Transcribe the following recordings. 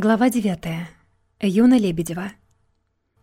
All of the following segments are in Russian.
Глава 9. Юна Лебедева.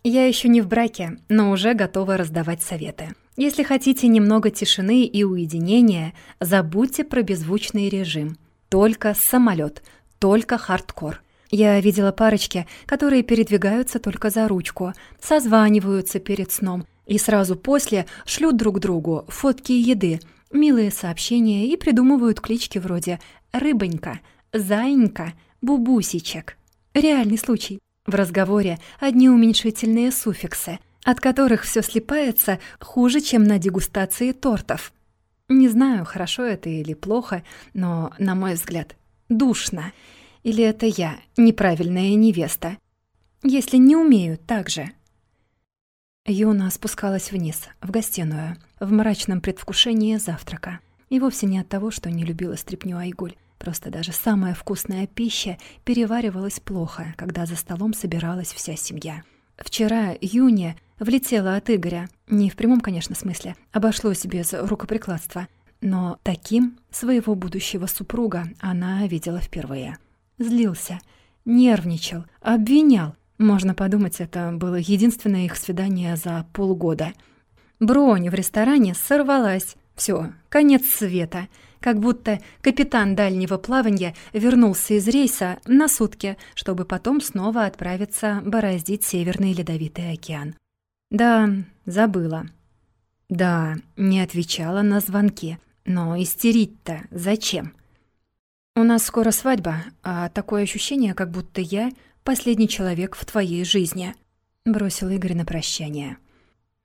Я еще не в браке, но уже готова раздавать советы. Если хотите немного тишины и уединения, забудьте про беззвучный режим. Только самолет, только хардкор. Я видела парочки, которые передвигаются только за ручку, созваниваются перед сном и сразу после шлют друг другу фотки еды, милые сообщения и придумывают клички вроде «рыбонька», «заинька», «бубусичек». Реальный случай. В разговоре одни уменьшительные суффиксы, от которых все слипается хуже, чем на дегустации тортов. Не знаю, хорошо это или плохо, но, на мой взгляд, душно. Или это я, неправильная невеста? Если не умею так же. Юна спускалась вниз, в гостиную, в мрачном предвкушении завтрака. И вовсе не от того, что не любила стряпню Айгуль. Просто даже самая вкусная пища переваривалась плохо, когда за столом собиралась вся семья. Вчера Юня влетела от Игоря. Не в прямом, конечно, смысле. Обошлось без рукоприкладства. Но таким своего будущего супруга она видела впервые. Злился, нервничал, обвинял. Можно подумать, это было единственное их свидание за полгода. Бронь в ресторане сорвалась. Все, конец света — как будто капитан дальнего плавания вернулся из рейса на сутки, чтобы потом снова отправиться бороздить Северный Ледовитый океан. Да, забыла. Да, не отвечала на звонки. Но истерить-то зачем? У нас скоро свадьба, а такое ощущение, как будто я последний человек в твоей жизни. Бросил Игорь на прощание.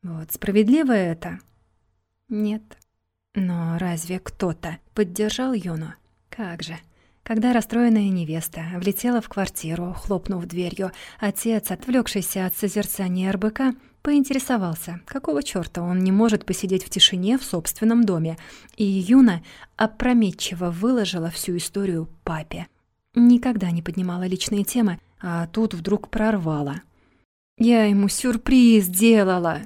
Вот, справедливо это? Нет. Но разве кто-то поддержал Юну? Как же. Когда расстроенная невеста влетела в квартиру, хлопнув дверью, отец, отвлекшийся от созерцания РБК, поинтересовался, какого чёрта он не может посидеть в тишине в собственном доме, и Юна опрометчиво выложила всю историю папе. Никогда не поднимала личные темы, а тут вдруг прорвала. «Я ему сюрприз делала!»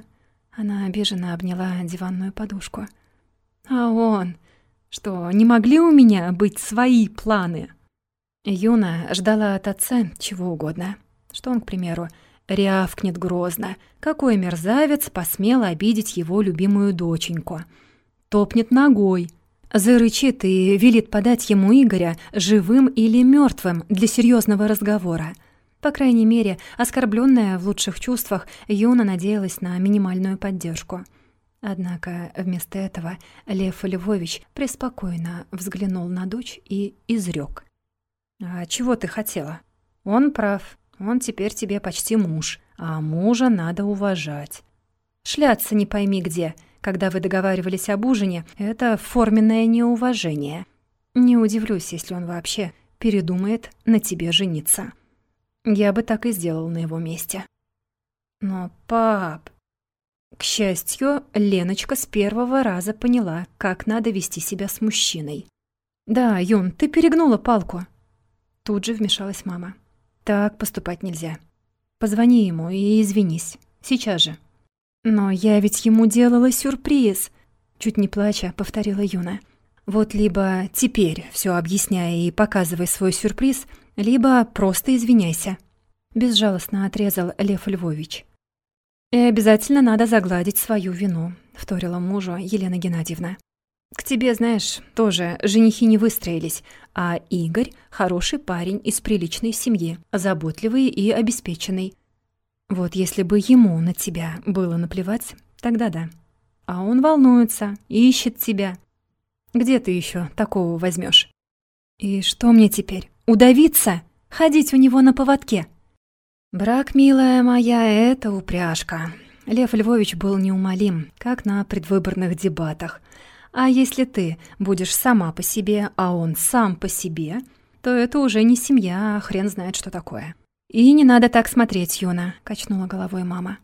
Она обиженно обняла диванную подушку. А он... Что, не могли у меня быть свои планы? Юна ждала от отца чего угодно. Что он, к примеру, рявкнет грозно. Какой мерзавец посмел обидеть его любимую доченьку. Топнет ногой, зарычит и велит подать ему Игоря живым или мертвым для серьезного разговора. По крайней мере, оскорбленная в лучших чувствах, Юна надеялась на минимальную поддержку — Однако вместо этого Лев Львович преспокойно взглянул на дочь и изрек: «А чего ты хотела? Он прав. Он теперь тебе почти муж, а мужа надо уважать. Шляться не пойми где, когда вы договаривались об ужине, это форменное неуважение. Не удивлюсь, если он вообще передумает на тебе жениться. Я бы так и сделал на его месте». «Но, пап, к счастью, Леночка с первого раза поняла, как надо вести себя с мужчиной. «Да, Юн, ты перегнула палку». Тут же вмешалась мама. «Так поступать нельзя. Позвони ему и извинись. Сейчас же». «Но я ведь ему делала сюрприз», — чуть не плача повторила Юна. «Вот либо теперь все объясняй и показывай свой сюрприз, либо просто извиняйся», — безжалостно отрезал Лев Львович. «И обязательно надо загладить свою вину», — вторила мужу Елена Геннадьевна. «К тебе, знаешь, тоже женихи не выстроились, а Игорь — хороший парень из приличной семьи, заботливый и обеспеченный. Вот если бы ему на тебя было наплевать, тогда да. А он волнуется, ищет тебя. Где ты еще такого возьмешь? И что мне теперь, удавиться? Ходить у него на поводке?» Брак, милая моя, это упряжка. Лев Львович был неумолим, как на предвыборных дебатах. А если ты будешь сама по себе, а он сам по себе, то это уже не семья, а хрен знает, что такое. «И не надо так смотреть, Юна», — качнула головой мама.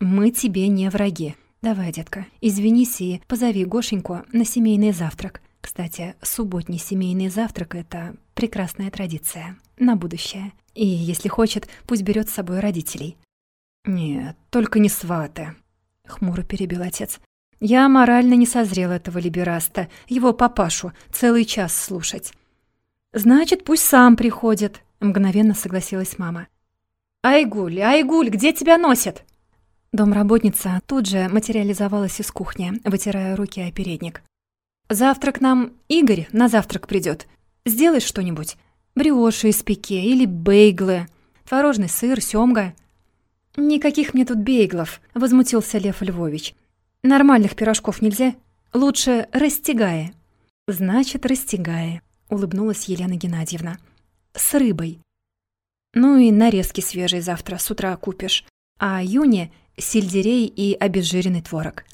«Мы тебе не враги. Давай, детка, извинись и позови Гошеньку на семейный завтрак. Кстати, субботний семейный завтрак — это прекрасная традиция. На будущее. И, если хочет, пусть берет с собой родителей. «Нет, только не сваты», — хмуро перебил отец. «Я морально не созрел этого либераста, его папашу, целый час слушать». «Значит, пусть сам приходит», — Мгновенно согласилась мама. «Айгуль, Айгуль, где тебя носят?» Домработница тут же материализовалась из кухни, вытирая руки о передник. «Завтра к нам Игорь на завтрак придет. Сделай что-нибудь. Брioche из пике или бейглы, творожный сыр, сёмга». «Никаких мне тут бейглов», — возмутился Лев Львович. «Нормальных пирожков нельзя? Лучше растягая». «Значит, растягая», — улыбнулась Елена Геннадьевна. «С рыбой». «Ну и нарезки свежие завтра с утра купишь. А Юне — сельдерей и обезжиренный творог».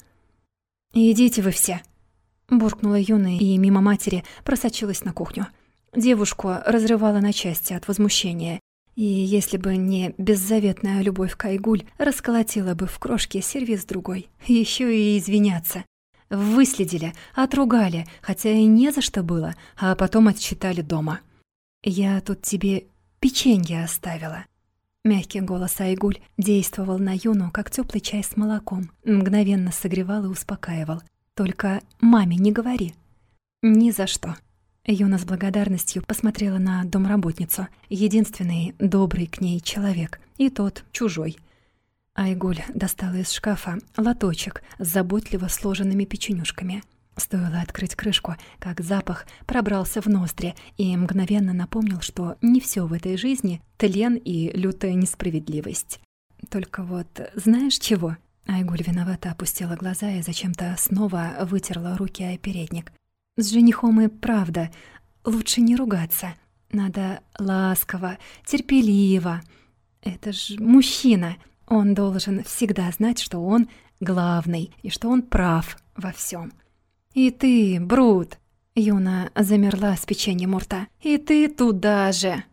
«Идите вы все», — буркнула Юна и мимо матери просочилась на кухню. Девушку разрывала на части от возмущения, и если бы не беззаветная любовь к Айгуль, расколотила бы в крошке сервиз другой. Еще и извиняться. Выследили, отругали, хотя и не за что было, а потом отчитали дома. «Я тут тебе печенье оставила». Мягкий голос Айгуль действовал на Юну, как теплый чай с молоком, мгновенно согревал и успокаивал. «Только маме не говори». «Ни за что». Юна с благодарностью посмотрела на домработницу, единственный добрый к ней человек, и тот чужой. Айгуль достала из шкафа лоточек с заботливо сложенными печенюшками. Стоило открыть крышку, как запах пробрался в ноздри и мгновенно напомнил, что не все в этой жизни — тлен и лютая несправедливость. Только вот знаешь чего? Айгуль виновато опустила глаза и зачем-то снова вытерла руки о передник. С женихом и правда лучше не ругаться. Надо ласково, терпеливо. Это ж мужчина. Он должен всегда знать, что он главный и что он прав во всем. «И ты, Брут!» Юна замерла с печеньем у рта. «И ты туда же!»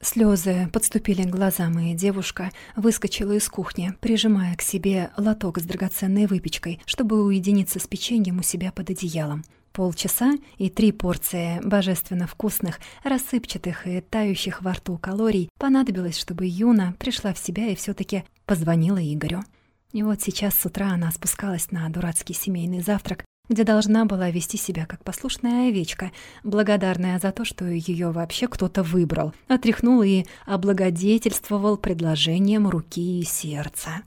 Слезы подступили к глазам, и девушка выскочила из кухни, прижимая к себе лоток с драгоценной выпечкой, чтобы уединиться с печеньем у себя под одеялом. Полчаса и три порции божественно вкусных, рассыпчатых и тающих во рту калорий понадобилось, чтобы Юна пришла в себя и все таки позвонила Игорю. И вот сейчас с утра она спускалась на дурацкий семейный завтрак, где должна была вести себя как послушная овечка, благодарная за то, что ее вообще кто-то выбрал, отряхнул и облагодетельствовал предложением руки и сердца.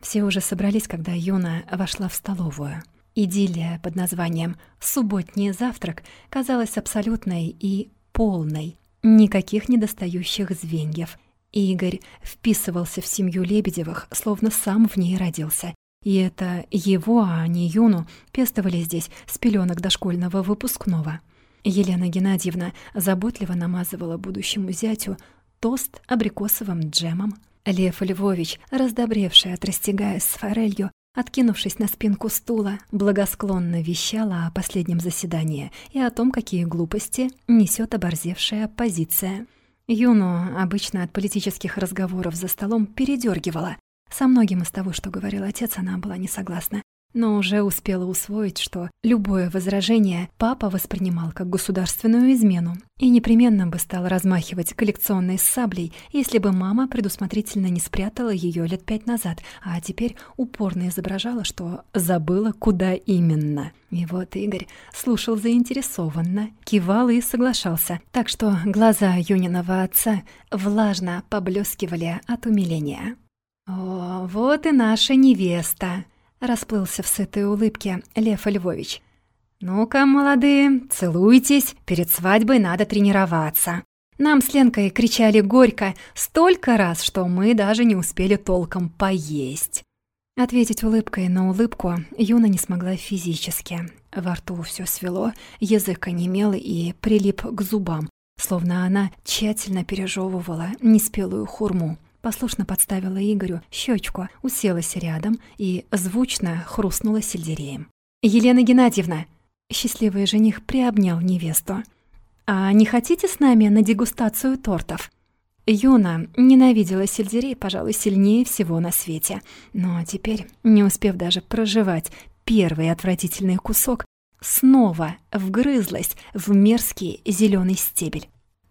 Все уже собрались, когда Юна вошла в столовую. Идиллия под названием «Субботний завтрак» казалась абсолютной и полной. Никаких недостающих звеньев. Игорь вписывался в семью Лебедевых, словно сам в ней родился. И это его, а не Юну, пестовали здесь с пеленок дошкольного выпускного. Елена Геннадьевна заботливо намазывала будущему зятю тост абрикосовым джемом. Лев Львович, раздобревший от растягая с форелью, откинувшись на спинку стула, благосклонно вещала о последнем заседании и о том, какие глупости несет оборзевшая оппозиция. Юну обычно от политических разговоров за столом передергивала. Со многим из того, что говорил отец, она была не согласна но уже успела усвоить, что любое возражение папа воспринимал как государственную измену и непременно бы стал размахивать коллекционной саблей, если бы мама предусмотрительно не спрятала ее лет пять назад, а теперь упорно изображала, что забыла, куда именно. И вот Игорь слушал заинтересованно, кивал и соглашался, так что глаза Юниного отца влажно поблескивали от умиления. «О, вот и наша невеста!» Расплылся в сытой улыбке Лев Львович. «Ну-ка, молодые, целуйтесь, перед свадьбой надо тренироваться». Нам с Ленкой кричали горько столько раз, что мы даже не успели толком поесть. Ответить улыбкой на улыбку Юна не смогла физически. Во рту все свело, язык онемел и прилип к зубам, словно она тщательно пережевывала неспелую хурму послушно подставила Игорю щечку, уселась рядом и звучно хрустнула сельдереем. «Елена Геннадьевна!» Счастливый жених приобнял невесту. «А не хотите с нами на дегустацию тортов?» Юна ненавидела сельдерей, пожалуй, сильнее всего на свете. Но теперь, не успев даже проживать первый отвратительный кусок, снова вгрызлась в мерзкий зеленый стебель.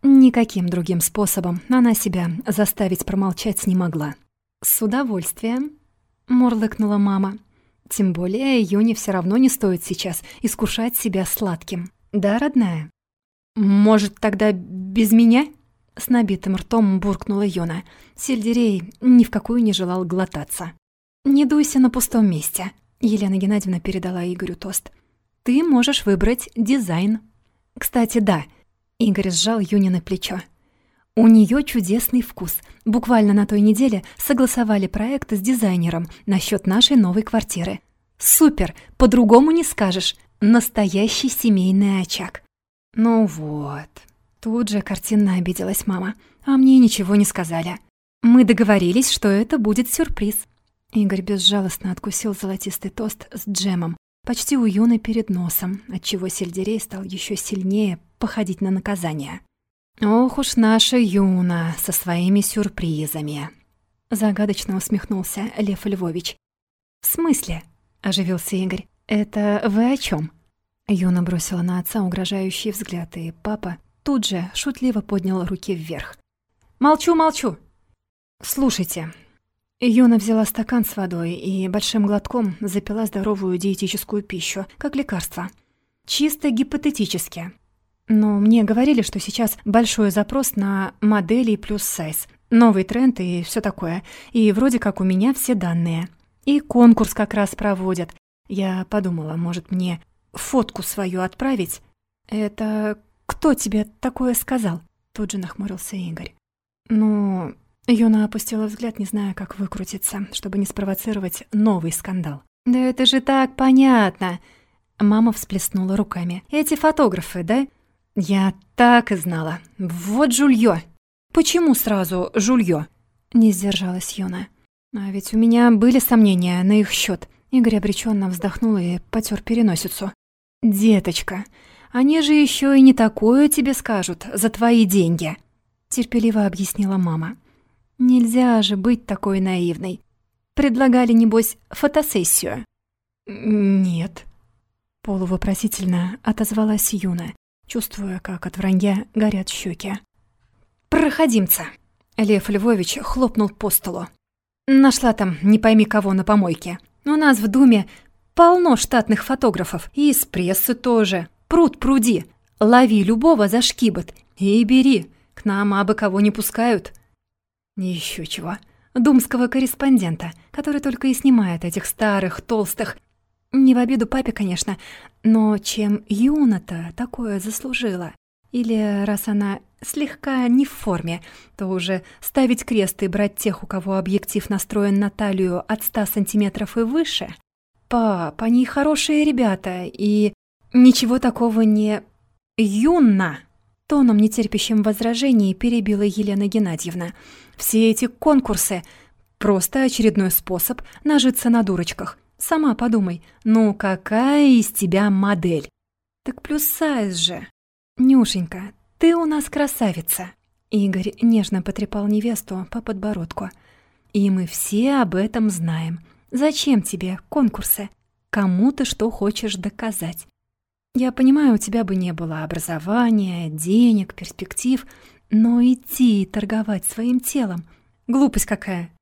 Никаким другим способом она себя заставить промолчать не могла. «С удовольствием», — мурлыкнула мама. «Тем более Юне все равно не стоит сейчас искушать себя сладким. Да, родная?» «Может, тогда без меня?» С набитым ртом буркнула Юна. Сельдерей ни в какую не желал глотаться. «Не дуйся на пустом месте», — Елена Геннадьевна передала Игорю тост. «Ты можешь выбрать дизайн». «Кстати, да», — Игорь сжал Юнины плечо. У нее чудесный вкус. Буквально на той неделе согласовали проект с дизайнером насчет нашей новой квартиры. Супер, по-другому не скажешь. Настоящий семейный очаг. Ну вот. Тут же картинно обиделась мама. А мне ничего не сказали. Мы договорились, что это будет сюрприз. Игорь безжалостно откусил золотистый тост с джемом, почти у Юны перед носом, отчего сельдерей стал еще сильнее походить на наказание. «Ох уж наша Юна со своими сюрпризами!» Загадочно усмехнулся Лев Львович. «В смысле?» — оживился Игорь. «Это вы о чем? Юна бросила на отца угрожающий взгляд, и папа тут же шутливо поднял руки вверх. «Молчу, молчу!» «Слушайте». Юна взяла стакан с водой и большим глотком запила здоровую диетическую пищу, как лекарство. «Чисто гипотетически. Но мне говорили, что сейчас большой запрос на модели плюс сайз, новый тренд и все такое. И вроде как у меня все данные. И конкурс как раз проводят. Я подумала, может мне фотку свою отправить? Это кто тебе такое сказал? Тут же нахмурился Игорь. Ну, Юна опустила взгляд, не зная, как выкрутиться, чтобы не спровоцировать новый скандал. «Да это же так понятно!» Мама всплеснула руками. «Эти фотографы, да? «Я так и знала. Вот жульё!» «Почему сразу жульё?» Не сдержалась Юна. «А ведь у меня были сомнения на их счет. Игорь обреченно вздохнул и потер переносицу. «Деточка, они же еще и не такое тебе скажут за твои деньги!» Терпеливо объяснила мама. «Нельзя же быть такой наивной. Предлагали, небось, фотосессию?» «Нет», — полувопросительно отозвалась Юна чувствуя, как от вранья горят щеки. «Проходимца!» Лев Львович хлопнул по столу. «Нашла там не пойми кого на помойке. У нас в Думе полно штатных фотографов, и из прессы тоже. Пруд пруди. Лови любого за шкибот и бери. К нам абы кого не пускают». Еще чего. Думского корреспондента, который только и снимает этих старых, толстых, не в обиду папе, конечно, но чем Юна-то такое заслужила? Или раз она слегка не в форме, то уже ставить крест и брать тех, у кого объектив настроен на талию от ста сантиметров и выше? Пап, они хорошие ребята, и ничего такого не... Юна! Тоном, нетерпящим возражений, перебила Елена Геннадьевна. Все эти конкурсы — просто очередной способ нажиться на дурочках. Сама подумай, ну какая из тебя модель? Так плюс сайз же. Нюшенька, ты у нас красавица. Игорь нежно потрепал невесту по подбородку. И мы все об этом знаем. Зачем тебе конкурсы? Кому ты что хочешь доказать? Я понимаю, у тебя бы не было образования, денег, перспектив, но идти торговать своим телом — глупость какая.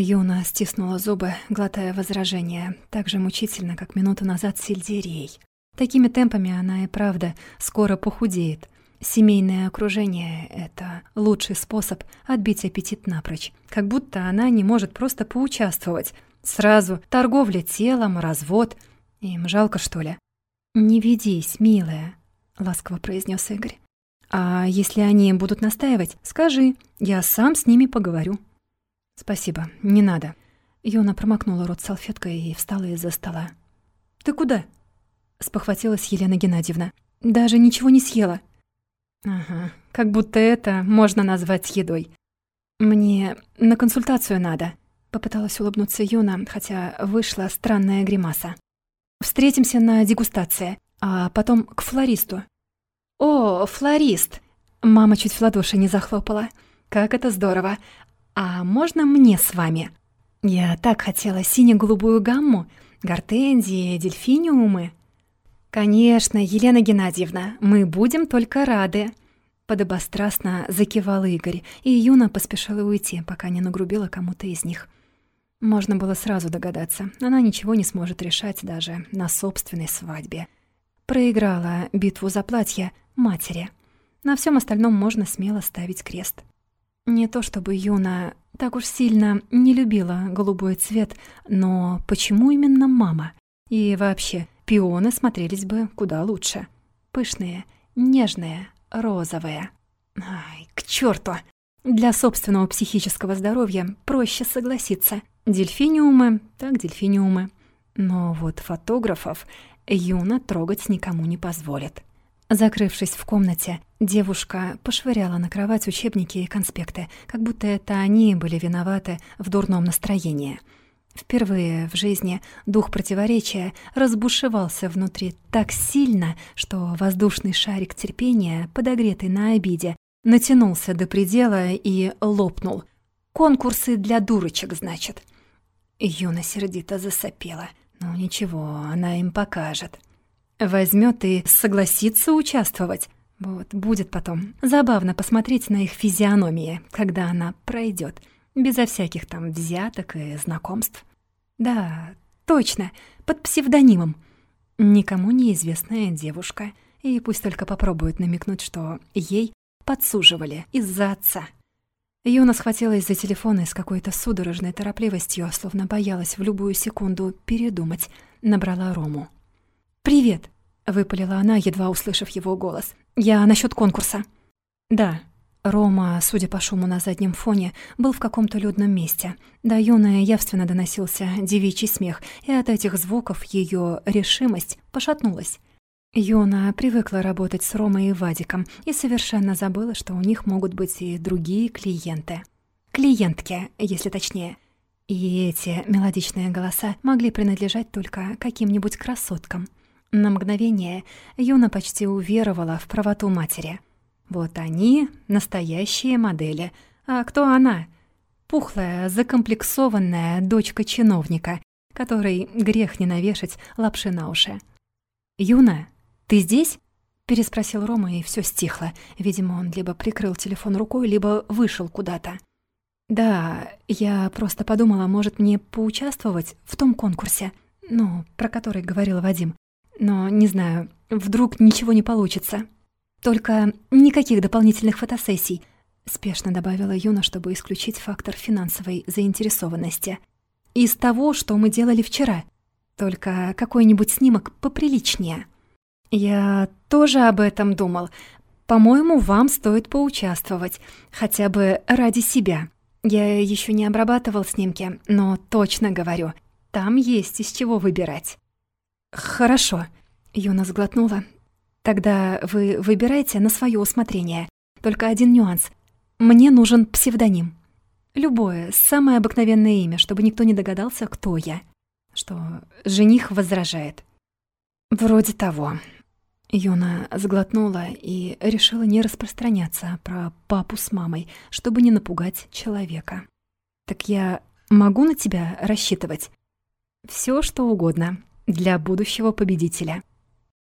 Юна стиснула зубы, глотая возражения, так же мучительно, как минуту назад сельдерей. Такими темпами она и правда скоро похудеет. Семейное окружение — это лучший способ отбить аппетит напрочь. Как будто она не может просто поучаствовать. Сразу торговля телом, развод. Им жалко, что ли? «Не ведись, милая», — ласково произнес Игорь. «А если они будут настаивать, скажи, я сам с ними поговорю». «Спасибо, не надо». Юна промокнула рот салфеткой и встала из-за стола. «Ты куда?» — спохватилась Елена Геннадьевна. «Даже ничего не съела». «Ага, как будто это можно назвать едой». «Мне на консультацию надо», — попыталась улыбнуться Юна, хотя вышла странная гримаса. «Встретимся на дегустации, а потом к флористу». «О, флорист!» Мама чуть в ладоши не захлопала. «Как это здорово! «А можно мне с вами?» Я так хотела сине-голубую гамму, гортензии, дельфиниумы. «Конечно, Елена Геннадьевна, мы будем только рады», Подобострастно закивал Игорь, и Юна поспешила уйти, пока не нагрубила кому-то из них. Можно было сразу догадаться, она ничего не сможет решать даже на собственной свадьбе. Проиграла битву за платье матери. На всем остальном можно смело ставить крест. Не то чтобы Юна так уж сильно не любила голубой цвет, но почему именно мама? И вообще, пионы смотрелись бы куда лучше. Пышные, нежные, розовые. Ай, к черту! Для собственного психического здоровья проще согласиться. Дельфиниумы, так дельфиниумы. Но вот фотографов Юна трогать никому не позволит. Закрывшись в комнате, девушка пошвыряла на кровать учебники и конспекты, как будто это они были виноваты в дурном настроении. Впервые в жизни дух противоречия разбушевался внутри так сильно, что воздушный шарик терпения, подогретый на обиде, натянулся до предела и лопнул. «Конкурсы для дурочек, значит». Юна сердито засопела. «Ну ничего, она им покажет». Возьмет и согласится участвовать. Вот, будет потом забавно посмотреть на их физиономии, когда она пройдет, безо всяких там взяток и знакомств. Да, точно, под псевдонимом. Никому неизвестная девушка. И пусть только попробует намекнуть, что ей подсуживали из-за отца. Юна схватилась за телефон и с какой-то судорожной торопливостью, словно боялась в любую секунду передумать, набрала Рому. «Привет!» — выпалила она, едва услышав его голос. «Я насчет конкурса». «Да». Рома, судя по шуму на заднем фоне, был в каком-то людном месте. До Юны явственно доносился девичий смех, и от этих звуков ее решимость пошатнулась. Юна привыкла работать с Ромой и Вадиком и совершенно забыла, что у них могут быть и другие клиенты. Клиентки, если точнее. И эти мелодичные голоса могли принадлежать только каким-нибудь красоткам — на мгновение Юна почти уверовала в правоту матери. Вот они — настоящие модели. А кто она? Пухлая, закомплексованная дочка чиновника, которой грех не навешать лапши на уши. «Юна, ты здесь?» — переспросил Рома, и все стихло. Видимо, он либо прикрыл телефон рукой, либо вышел куда-то. «Да, я просто подумала, может, мне поучаствовать в том конкурсе, ну, про который говорил Вадим. Но, не знаю, вдруг ничего не получится. Только никаких дополнительных фотосессий, спешно добавила Юна, чтобы исключить фактор финансовой заинтересованности. Из того, что мы делали вчера. Только какой-нибудь снимок поприличнее. Я тоже об этом думал. По-моему, вам стоит поучаствовать, хотя бы ради себя. Я еще не обрабатывал снимки, но точно говорю, там есть из чего выбирать. «Хорошо», — Юна сглотнула. «Тогда вы выбирайте на свое усмотрение. Только один нюанс. Мне нужен псевдоним. Любое, самое обыкновенное имя, чтобы никто не догадался, кто я». Что жених возражает. «Вроде того». Юна сглотнула и решила не распространяться про папу с мамой, чтобы не напугать человека. «Так я могу на тебя рассчитывать?» Все, что угодно», для будущего победителя.